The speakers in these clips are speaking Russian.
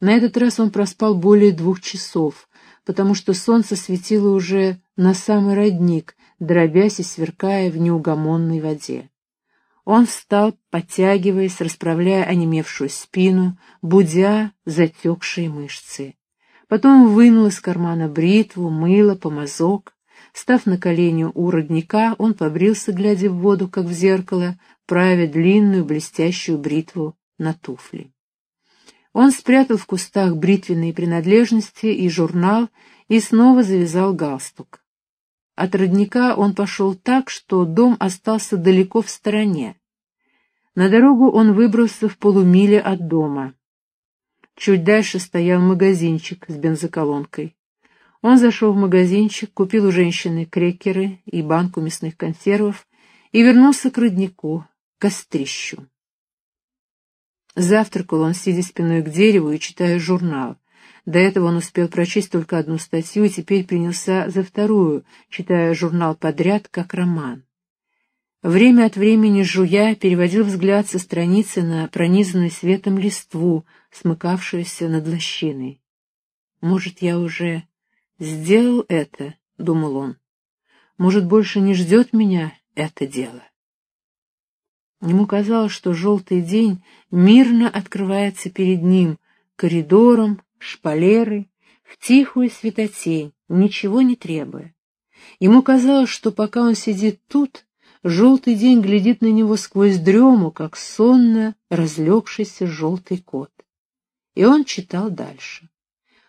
На этот раз он проспал более двух часов, потому что солнце светило уже на самый родник, дробясь и сверкая в неугомонной воде. Он встал, подтягиваясь, расправляя онемевшую спину, будя затекшие мышцы. Потом вынул из кармана бритву, мыло, помазок. Став на колени у родника, он побрился, глядя в воду, как в зеркало, правя длинную блестящую бритву на туфли. Он спрятал в кустах бритвенные принадлежности и журнал и снова завязал галстук. От родника он пошел так, что дом остался далеко в стороне. На дорогу он выбрался в полумиле от дома. Чуть дальше стоял магазинчик с бензоколонкой. Он зашел в магазинчик, купил у женщины крекеры и банку мясных консервов и вернулся к роднику, к кострищу. Завтракал он, сидя спиной к дереву и читая журнал. До этого он успел прочесть только одну статью и теперь принялся за вторую, читая журнал подряд, как роман. Время от времени, жуя, переводил взгляд со страницы на пронизанную светом листву, смыкавшуюся над лощиной. «Может, я уже сделал это?» — думал он. «Может, больше не ждет меня это дело?» Ему казалось, что желтый день мирно открывается перед ним, коридором, шпалеры, в тихую светотень, ничего не требуя. Ему казалось, что пока он сидит тут, желтый день глядит на него сквозь дрему, как сонно разлегшийся желтый кот. И он читал дальше.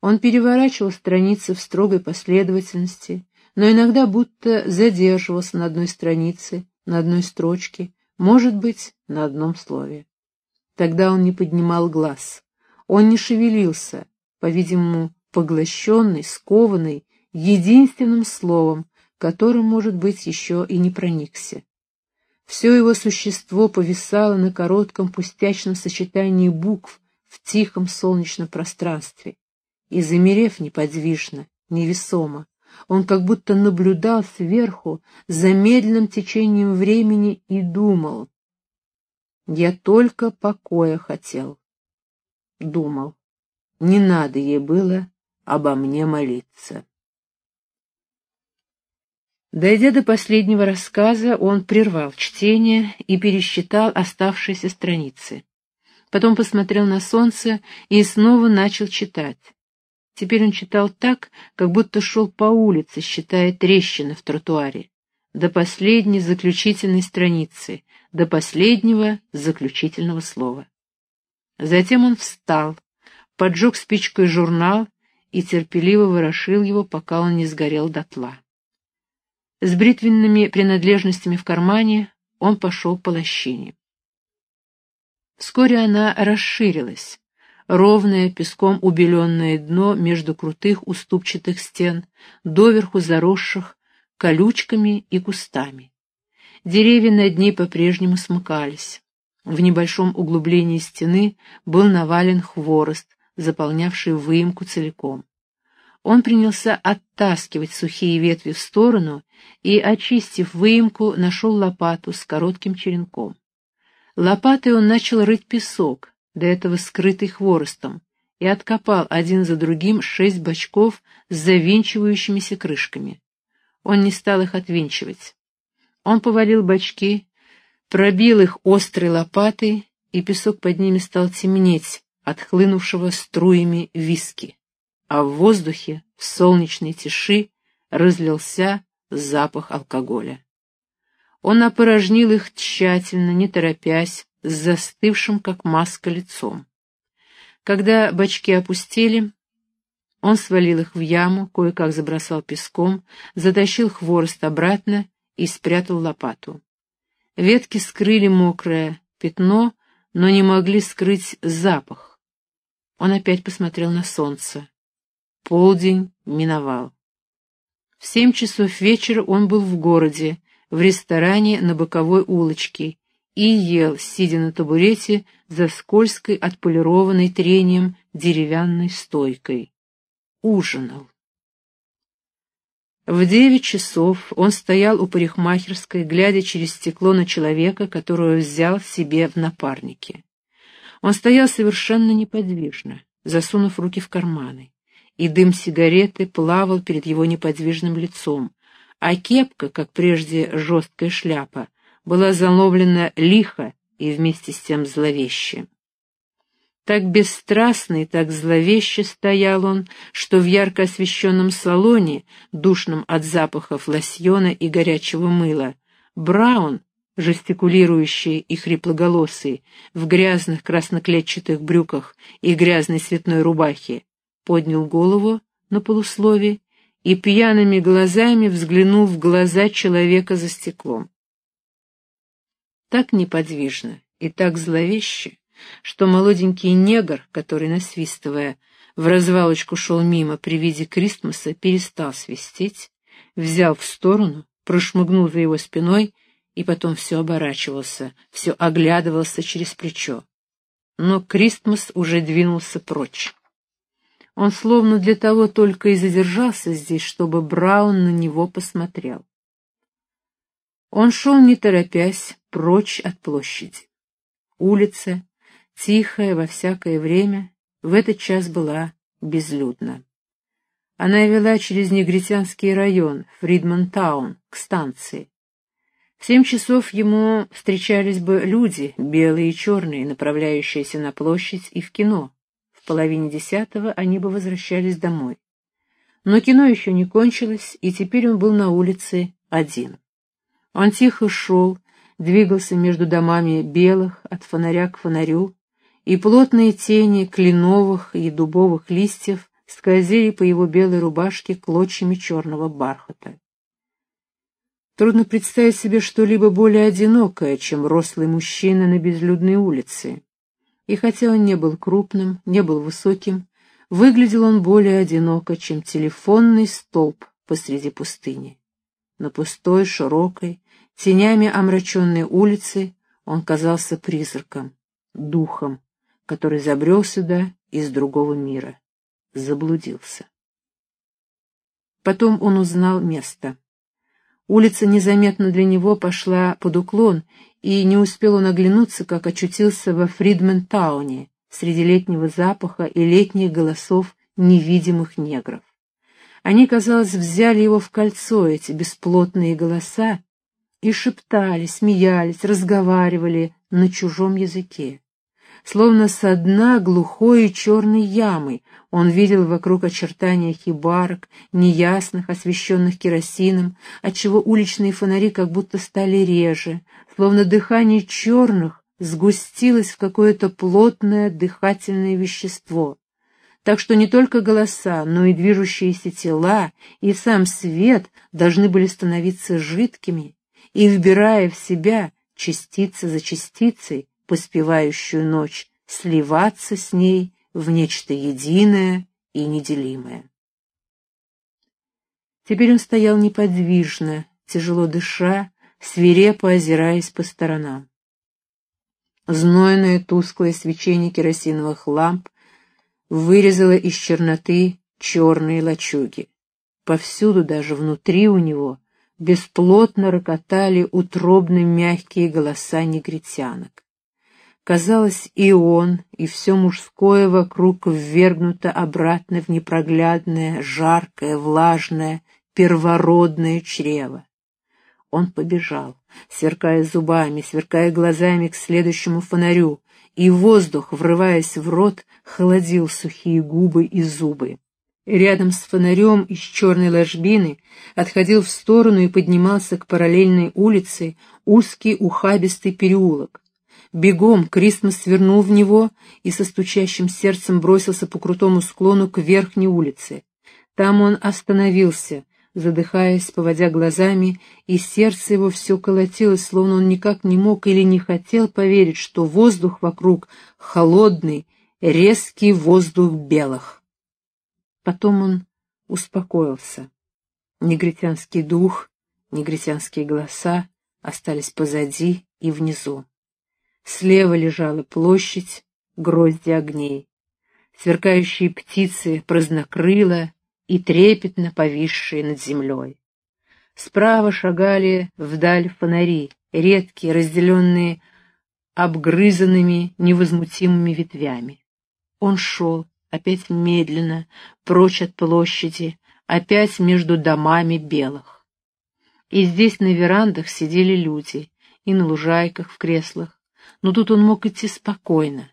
Он переворачивал страницы в строгой последовательности, но иногда будто задерживался на одной странице, на одной строчке, может быть, на одном слове. Тогда он не поднимал глаз. Он не шевелился, по-видимому, поглощенный, скованный единственным словом, которым, может быть, еще и не проникся. Все его существо повисало на коротком пустячном сочетании букв в тихом солнечном пространстве, и, замерев неподвижно, невесомо, он как будто наблюдал сверху за медленным течением времени и думал. «Я только покоя хотел». Думал. Не надо ей было обо мне молиться. Дойдя до последнего рассказа, он прервал чтение и пересчитал оставшиеся страницы. Потом посмотрел на солнце и снова начал читать. Теперь он читал так, как будто шел по улице, считая трещины в тротуаре. До последней заключительной страницы, до последнего заключительного слова. Затем он встал, поджег спичкой журнал и терпеливо ворошил его, пока он не сгорел дотла. С бритвенными принадлежностями в кармане он пошел по лощине. Вскоре она расширилась. Ровное, песком убеленное дно между крутых уступчатых стен, доверху заросших колючками и кустами. Деревья над ней по-прежнему смыкались. В небольшом углублении стены был навален хворост, заполнявший выемку целиком. Он принялся оттаскивать сухие ветви в сторону и, очистив выемку, нашел лопату с коротким черенком. Лопатой он начал рыть песок, до этого скрытый хворостом, и откопал один за другим шесть бочков с завинчивающимися крышками. Он не стал их отвинчивать. Он повалил бочки, пробил их острой лопатой, и песок под ними стал темнеть, отхлынувшего струями виски, а в воздухе, в солнечной тиши, разлился запах алкоголя. Он опорожнил их тщательно, не торопясь, с застывшим, как маска, лицом. Когда бочки опустили, он свалил их в яму, кое-как забросал песком, затащил хворост обратно и спрятал лопату. Ветки скрыли мокрое пятно, но не могли скрыть запах. Он опять посмотрел на солнце. Полдень миновал. В семь часов вечера он был в городе, в ресторане на боковой улочке, и ел, сидя на табурете за скользкой, отполированной трением деревянной стойкой. Ужинал. В девять часов он стоял у парикмахерской, глядя через стекло на человека, которого взял себе в напарники. Он стоял совершенно неподвижно, засунув руки в карманы, и дым сигареты плавал перед его неподвижным лицом, а кепка, как прежде жесткая шляпа, была заловлена лихо и вместе с тем зловеще. Так бесстрастно и так зловеще стоял он, что в ярко освещенном салоне, душном от запахов лосьона и горячего мыла, Браун, жестикулирующий и хриплоголосый, в грязных красноклетчатых брюках и грязной цветной рубахе, поднял голову на полуслове и пьяными глазами взглянул в глаза человека за стеклом. Так неподвижно и так зловеще, что молоденький негр, который, насвистывая, в развалочку шел мимо при виде Кристмаса, перестал свистеть, взял в сторону, прошмыгнул за его спиной и потом все оборачивался, все оглядывался через плечо. Но Кристмас уже двинулся прочь. Он словно для того только и задержался здесь, чтобы Браун на него посмотрел. Он шел, не торопясь, прочь от площади. Улица, тихая во всякое время, в этот час была безлюдна. Она вела через негритянский район, Фридман-таун, к станции. В семь часов ему встречались бы люди, белые и черные, направляющиеся на площадь и в кино. В половине десятого они бы возвращались домой. Но кино еще не кончилось, и теперь он был на улице один. Он тихо шел, двигался между домами белых, от фонаря к фонарю, и плотные тени кленовых и дубовых листьев скользили по его белой рубашке клочьями черного бархата. Трудно представить себе что-либо более одинокое, чем рослый мужчина на безлюдной улице. И хотя он не был крупным, не был высоким, выглядел он более одиноко, чем телефонный столб посреди пустыни. На пустой, широкой, тенями омраченной улицы он казался призраком, духом, который забрел сюда из другого мира, заблудился. Потом он узнал место. Улица незаметно для него пошла под уклон, и не успел он оглянуться, как очутился во Фридментауне, среди летнего запаха и летних голосов невидимых негров. Они, казалось, взяли его в кольцо, эти бесплотные голоса, и шептали, смеялись, разговаривали на чужом языке. Словно со дна глухой и черной ямы он видел вокруг очертания хибарок, неясных, освещенных керосином, отчего уличные фонари как будто стали реже, словно дыхание черных сгустилось в какое-то плотное дыхательное вещество. Так что не только голоса, но и движущиеся тела, и сам свет должны были становиться жидкими, и, вбирая в себя, частица за частицей, поспевающую ночь, сливаться с ней в нечто единое и неделимое. Теперь он стоял неподвижно, тяжело дыша, свирепо озираясь по сторонам. Знойное тусклое свечение керосиновых ламп вырезало из черноты черные лачуги. Повсюду, даже внутри у него, бесплотно рокотали утробные мягкие голоса негритянок. Казалось, и он, и все мужское вокруг ввергнуто обратно в непроглядное, жаркое, влажное, первородное чрево. Он побежал, сверкая зубами, сверкая глазами к следующему фонарю, и воздух, врываясь в рот, холодил сухие губы и зубы. Рядом с фонарем из черной ложбины отходил в сторону и поднимался к параллельной улице узкий ухабистый переулок. Бегом Кристмас свернул в него и со стучащим сердцем бросился по крутому склону к верхней улице. Там он остановился, задыхаясь, поводя глазами, и сердце его все колотилось, словно он никак не мог или не хотел поверить, что воздух вокруг холодный, резкий воздух белых. Потом он успокоился. Негритянский дух, негритянские голоса остались позади и внизу. Слева лежала площадь, грозди огней. Сверкающие птицы празднокрыла и трепетно повисшие над землей. Справа шагали вдаль фонари, редкие, разделенные обгрызанными невозмутимыми ветвями. Он шел, опять медленно, прочь от площади, опять между домами белых. И здесь на верандах сидели люди, и на лужайках, в креслах, но тут он мог идти спокойно.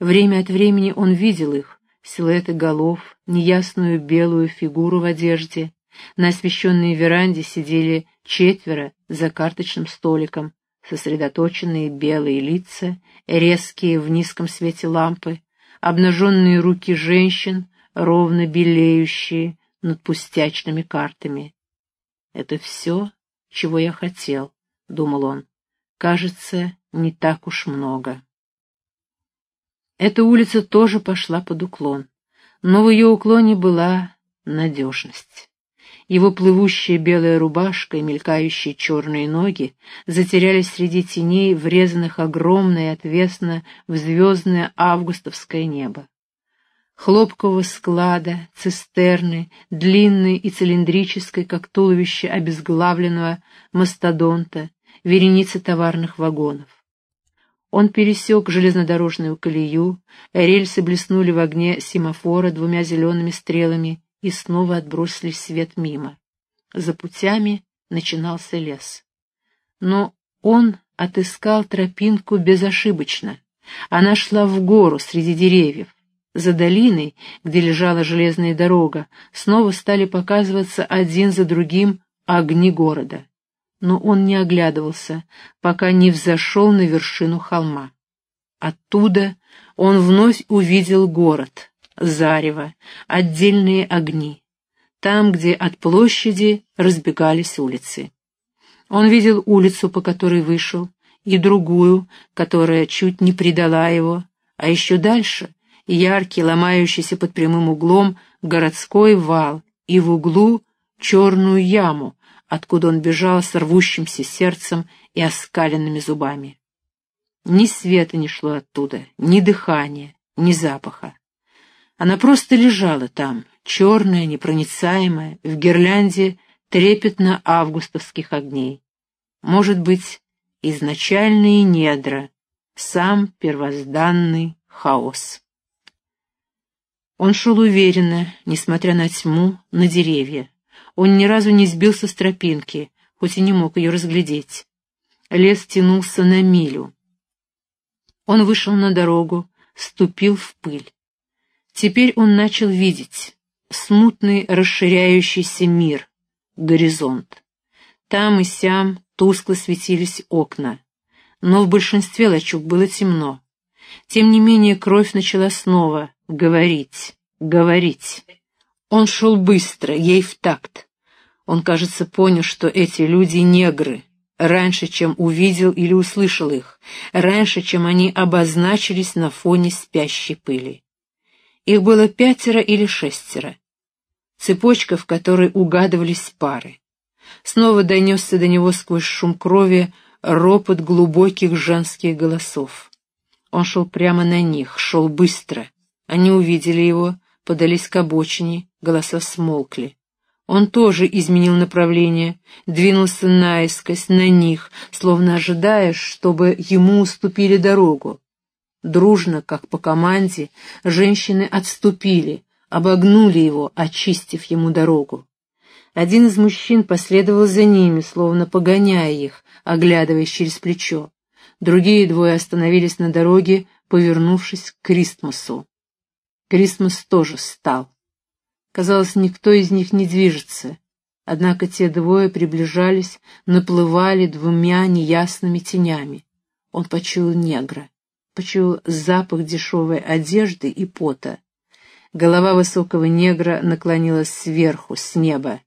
Время от времени он видел их, силуэты голов, неясную белую фигуру в одежде. На освещенной веранде сидели четверо за карточным столиком, сосредоточенные белые лица, резкие в низком свете лампы, обнаженные руки женщин, ровно белеющие над пустячными картами. «Это все, чего я хотел», — думал он. «Кажется, не так уж много». Эта улица тоже пошла под уклон, но в ее уклоне была надежность. Его плывущая белая рубашка и мелькающие черные ноги затерялись среди теней, врезанных огромно и отвесно в звездное августовское небо. Хлопкового склада, цистерны, длинной и цилиндрической, как туловище обезглавленного мастодонта, вереницы товарных вагонов. Он пересек железнодорожную колею, рельсы блеснули в огне семафора двумя зелеными стрелами и снова отбросили свет мимо. За путями начинался лес. Но он отыскал тропинку безошибочно. Она шла в гору среди деревьев. За долиной, где лежала железная дорога, снова стали показываться один за другим огни города. Но он не оглядывался, пока не взошел на вершину холма. Оттуда он вновь увидел город, зарево, отдельные огни, там, где от площади разбегались улицы. Он видел улицу, по которой вышел, и другую, которая чуть не предала его, а еще дальше — яркий, ломающийся под прямым углом городской вал, и в углу — черную яму, откуда он бежал с рвущимся сердцем и оскаленными зубами. Ни света не шло оттуда, ни дыхания, ни запаха. Она просто лежала там, черная, непроницаемая, в гирлянде трепетно-августовских огней. Может быть, изначальные недра, сам первозданный хаос. Он шел уверенно, несмотря на тьму, на деревья. Он ни разу не сбился с тропинки, хоть и не мог ее разглядеть. Лес тянулся на милю. Он вышел на дорогу, ступил в пыль. Теперь он начал видеть смутный расширяющийся мир, горизонт. Там и сям тускло светились окна, но в большинстве лачуг было темно. Тем не менее кровь начала снова говорить, говорить. Он шел быстро, ей в такт. Он, кажется, понял, что эти люди негры, раньше, чем увидел или услышал их, раньше, чем они обозначились на фоне спящей пыли. Их было пятеро или шестеро. Цепочка, в которой угадывались пары. Снова донесся до него сквозь шум крови ропот глубоких женских голосов. Он шел прямо на них, шел быстро. Они увидели его, подались к обочине, голоса смолкли. Он тоже изменил направление, двинулся наискось на них, словно ожидая, чтобы ему уступили дорогу. Дружно, как по команде, женщины отступили, обогнули его, очистив ему дорогу. Один из мужчин последовал за ними, словно погоняя их, оглядываясь через плечо. Другие двое остановились на дороге, повернувшись к Кристмасу. Кристмас тоже встал. Казалось, никто из них не движется, однако те двое приближались, наплывали двумя неясными тенями. Он почуял негра почуял запах дешевой одежды и пота. Голова высокого негра наклонилась сверху, с неба.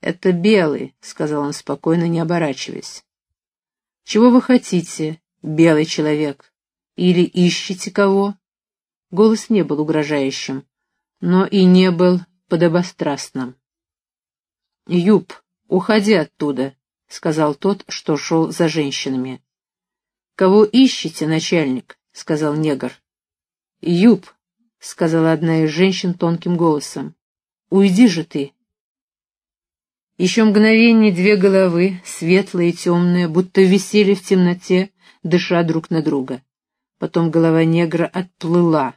«Это белый», — сказал он спокойно, не оборачиваясь. «Чего вы хотите, белый человек? Или ищете кого?» Голос не был угрожающим, но и не был подобострастным. «Юб, уходи оттуда», — сказал тот, что шел за женщинами. «Кого ищете, начальник?» — сказал негр. «Юб», — сказала одна из женщин тонким голосом. «Уйди же ты». Еще мгновение две головы, светлые и темные, будто висели в темноте, дыша друг на друга. Потом голова негра отплыла.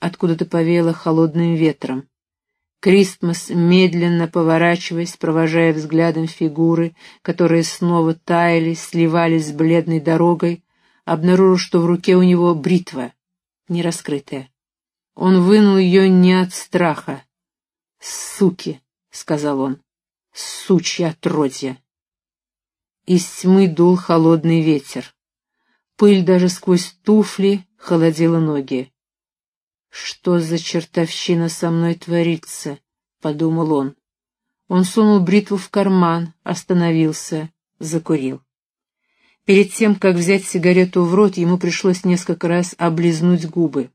Откуда-то повеяло холодным ветром. Кристмас, медленно поворачиваясь, провожая взглядом фигуры, которые снова таяли, сливались с бледной дорогой, обнаружил, что в руке у него бритва, не раскрытая. Он вынул ее не от страха. «Суки!» — сказал он. «Сучья отродья!» Из тьмы дул холодный ветер. Пыль даже сквозь туфли холодила ноги. «Что за чертовщина со мной творится?» — подумал он. Он сунул бритву в карман, остановился, закурил. Перед тем, как взять сигарету в рот, ему пришлось несколько раз облизнуть губы.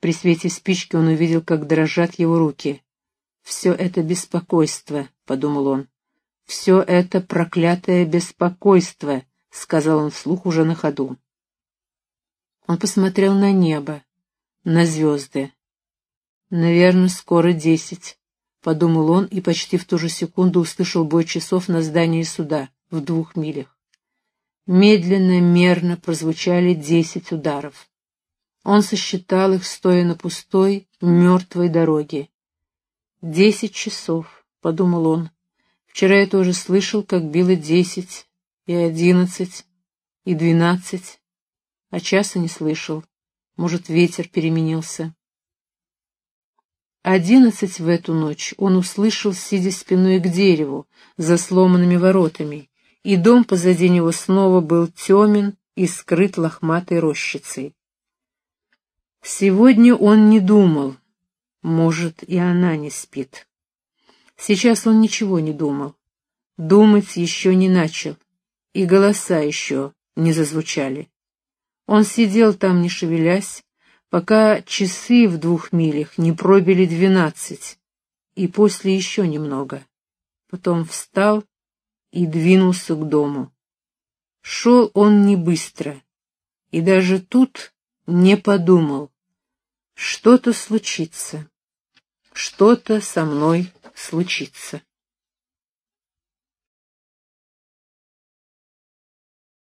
При свете спички он увидел, как дрожат его руки. «Все это беспокойство», — подумал он. «Все это проклятое беспокойство», — сказал он вслух уже на ходу. Он посмотрел на небо на звезды. «Наверное, скоро десять», — подумал он и почти в ту же секунду услышал бой часов на здании суда в двух милях. Медленно, мерно прозвучали десять ударов. Он сосчитал их, стоя на пустой, мертвой дороге. «Десять часов», — подумал он. «Вчера я тоже слышал, как било десять, и одиннадцать, и двенадцать, а часа не слышал. Может, ветер переменился. Одиннадцать в эту ночь он услышал, сидя спиной к дереву, за сломанными воротами, и дом позади него снова был темен и скрыт лохматой рощицей. Сегодня он не думал, может, и она не спит. Сейчас он ничего не думал. Думать еще не начал, и голоса еще не зазвучали. Он сидел там, не шевелясь, пока часы в двух милях не пробили двенадцать, и после еще немного. Потом встал и двинулся к дому. Шел он не быстро, и даже тут не подумал. Что-то случится, что-то со мной случится.